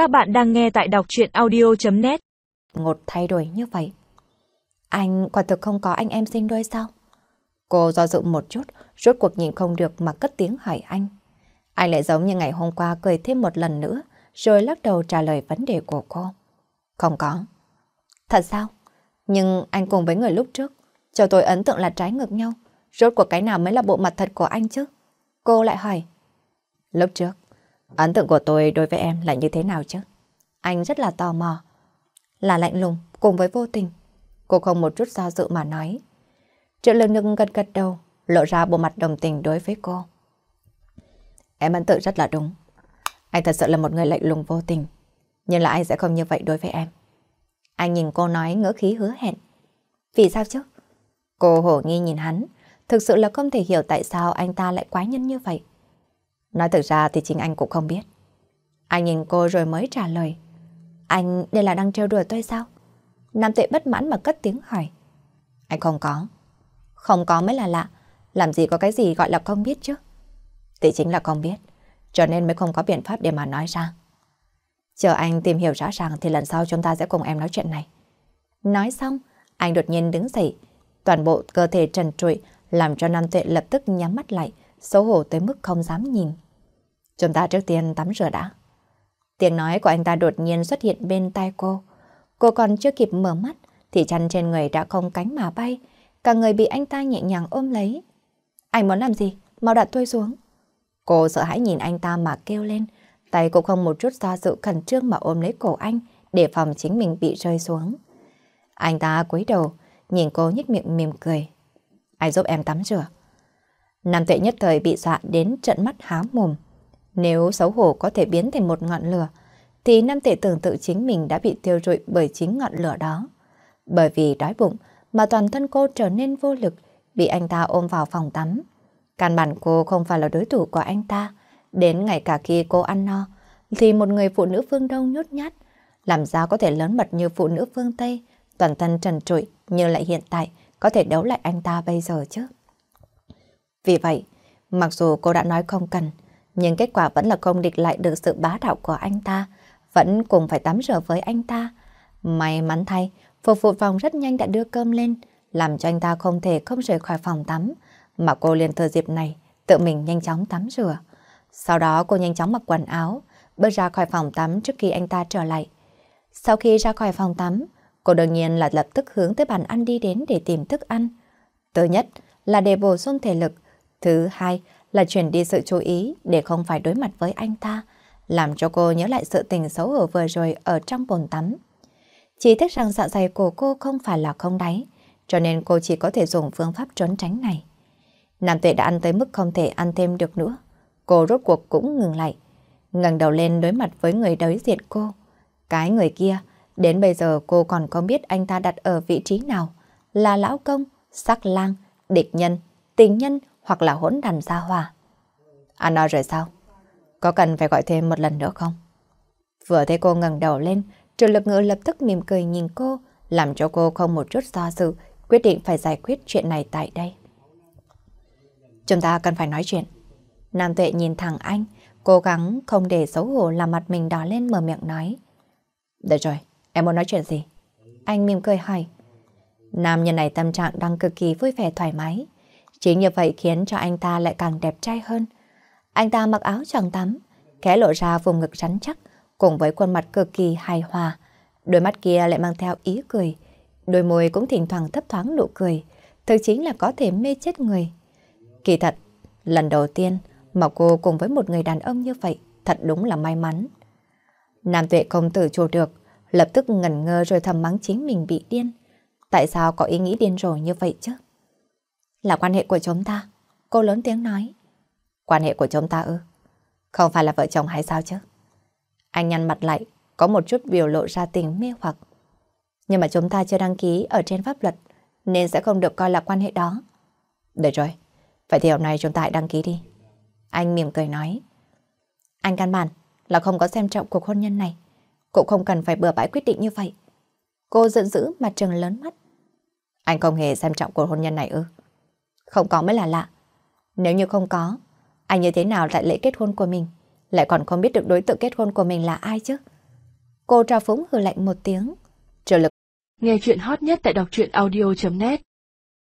Các bạn đang nghe tại đọc chuyện audio.net Ngột thay đổi như vậy. Anh quả thực không có anh em sinh đôi sao? Cô do dự một chút, rốt cuộc nhìn không được mà cất tiếng hỏi anh. Anh lại giống như ngày hôm qua cười thêm một lần nữa, rồi lắc đầu trả lời vấn đề của cô. Không có. Thật sao? Nhưng anh cùng với người lúc trước, cho tôi ấn tượng là trái ngược nhau. Rốt cuộc cái nào mới là bộ mặt thật của anh chứ? Cô lại hỏi. Lúc trước, ấn tượng của tôi đối với em là như thế nào chứ? Anh rất là tò mò. Là lạnh lùng cùng với vô tình. Cô không một chút do dự mà nói. Triệu lương nâng gật gật đầu, lộ ra bộ mặt đồng tình đối với cô. Em ấn tượng rất là đúng. Anh thật sự là một người lạnh lùng vô tình. Nhưng là anh sẽ không như vậy đối với em. Anh nhìn cô nói ngỡ khí hứa hẹn. Vì sao chứ? Cô hổ nghi nhìn hắn, thực sự là không thể hiểu tại sao anh ta lại quái nhân như vậy. Nói thực ra thì chính anh cũng không biết. Anh nhìn cô rồi mới trả lời. Anh đây là đang trêu đùa tôi sao? Nam tuệ bất mãn mà cất tiếng hỏi. Anh không có. Không có mới là lạ. Làm gì có cái gì gọi là không biết chứ? Thì chính là không biết. Cho nên mới không có biện pháp để mà nói ra. Chờ anh tìm hiểu rõ ràng thì lần sau chúng ta sẽ cùng em nói chuyện này. Nói xong, anh đột nhiên đứng dậy. Toàn bộ cơ thể trần trụi làm cho Nam Tuệ lập tức nhắm mắt lại, xấu hổ tới mức không dám nhìn. Chúng ta trước tiên tắm rửa đã. Tiếng nói của anh ta đột nhiên xuất hiện bên tai cô. Cô còn chưa kịp mở mắt thì chăn trên người đã không cánh mà bay. Cả người bị anh ta nhẹ nhàng ôm lấy. Anh muốn làm gì? Mau đặt tôi xuống. Cô sợ hãi nhìn anh ta mà kêu lên. Tay cô không một chút do dự khẩn trương mà ôm lấy cổ anh để phòng chính mình bị rơi xuống. Anh ta cúi đầu, nhìn cô nhếch miệng mỉm cười. Anh giúp em tắm rửa. Nam tuệ nhất thời bị dọa đến trận mắt há mồm. Nếu xấu hổ có thể biến thành một ngọn lửa, thì Nam tuệ tưởng tự chính mình đã bị tiêu rụi bởi chính ngọn lửa đó. Bởi vì đói bụng mà toàn thân cô trở nên vô lực, bị anh ta ôm vào phòng tắm. Căn bản cô không phải là đối thủ của anh ta. Đến ngày cả khi cô ăn no, thì một người phụ nữ phương Đông nhút nhát, làm sao có thể lớn mật như phụ nữ phương Tây, toàn thân trần trụi như lại hiện tại, có thể đấu lại anh ta bây giờ chứ. Vì vậy, mặc dù cô đã nói không cần, nhưng kết quả vẫn là không địch lại được sự bá đạo của anh ta, vẫn cùng phải tắm rửa với anh ta. May mắn thay, phục vụ phòng rất nhanh đã đưa cơm lên, làm cho anh ta không thể không rời khỏi phòng tắm, mà cô liền thừa dịp này, tự mình nhanh chóng tắm rửa. Sau đó cô nhanh chóng mặc quần áo, bước ra khỏi phòng tắm trước khi anh ta trở lại. Sau khi ra khỏi phòng tắm, cô đương nhiên là lập tức hướng tới bàn ăn đi đến để tìm thức ăn. Thứ nhất là để bổ sung thể lực, thứ hai là chuyển đi sự chú ý để không phải đối mặt với anh ta, làm cho cô nhớ lại sự tình xấu hổ vừa rồi ở trong bồn tắm. Chỉ tiếc rằng dạ dày của cô không phải là không đáy, cho nên cô chỉ có thể dùng phương pháp trốn tránh này. Nam tuệ đã ăn tới mức không thể ăn thêm được nữa. Cô rốt cuộc cũng ngừng lại, ngẩng đầu lên đối mặt với người đối diện cô. Cái người kia, đến bây giờ cô còn không biết anh ta đặt ở vị trí nào, là lão công, sắc lang, địch nhân, tình nhân hoặc là hỗn đàn gia hòa. anh à, nói rồi sao? Có cần phải gọi thêm một lần nữa không? Vừa thấy cô ngẩng đầu lên, Triệu lực ngữ lập tức mỉm cười nhìn cô, làm cho cô không một chút do dự, quyết định phải giải quyết chuyện này tại đây. Chúng ta cần phải nói chuyện. Nam tuệ nhìn thẳng anh, cố gắng không để xấu hổ làm mặt mình đỏ lên mở miệng nói. Được rồi, em muốn nói chuyện gì? Anh mỉm cười hỏi. Nam nhân này tâm trạng đang cực kỳ vui vẻ thoải mái. Chính như vậy khiến cho anh ta lại càng đẹp trai hơn. Anh ta mặc áo choàng tắm, khẽ lộ ra vùng ngực rắn chắc, cùng với khuôn mặt cực kỳ hài hòa. Đôi mắt kia lại mang theo ý cười, đôi môi cũng thỉnh thoảng thấp thoáng nụ cười, thực chính là có thể mê chết người. Kỳ thật, lần đầu tiên mà cô cùng với một người đàn ông như vậy, thật đúng là may mắn. Nam tuệ không tự chủ được, lập tức ngẩn ngơ rồi thầm mắng chính mình bị điên. Tại sao có ý nghĩ điên rồ như vậy chứ? Là quan hệ của chúng ta. Cô lớn tiếng nói. Quan hệ của chúng ta ư? Không phải là vợ chồng hay sao chứ? Anh nhăn mặt lại, có một chút biểu lộ ra tình mê hoặc. Nhưng mà chúng ta chưa đăng ký ở trên pháp luật, nên sẽ không được coi là quan hệ đó. Được rồi, vậy thì hôm nay chúng ta hãy đăng ký đi. Anh mỉm cười nói. Anh căn bản là không có xem trọng cuộc hôn nhân này. Cũng không cần phải bừa bãi quyết định như vậy. Cô giận dữ mà trừng lớn mắt. Anh không hề xem trọng cuộc hôn nhân này ư? Không có mới là lạ. Nếu như không có, anh như thế nào tại lễ kết hôn của mình, lại còn không biết được đối tượng kết hôn của mình là ai chứ? Cô trao phúng hừ lạnh một tiếng. Trợ lực. Nghe chuyện hot nhất tại đọc truyện audio.net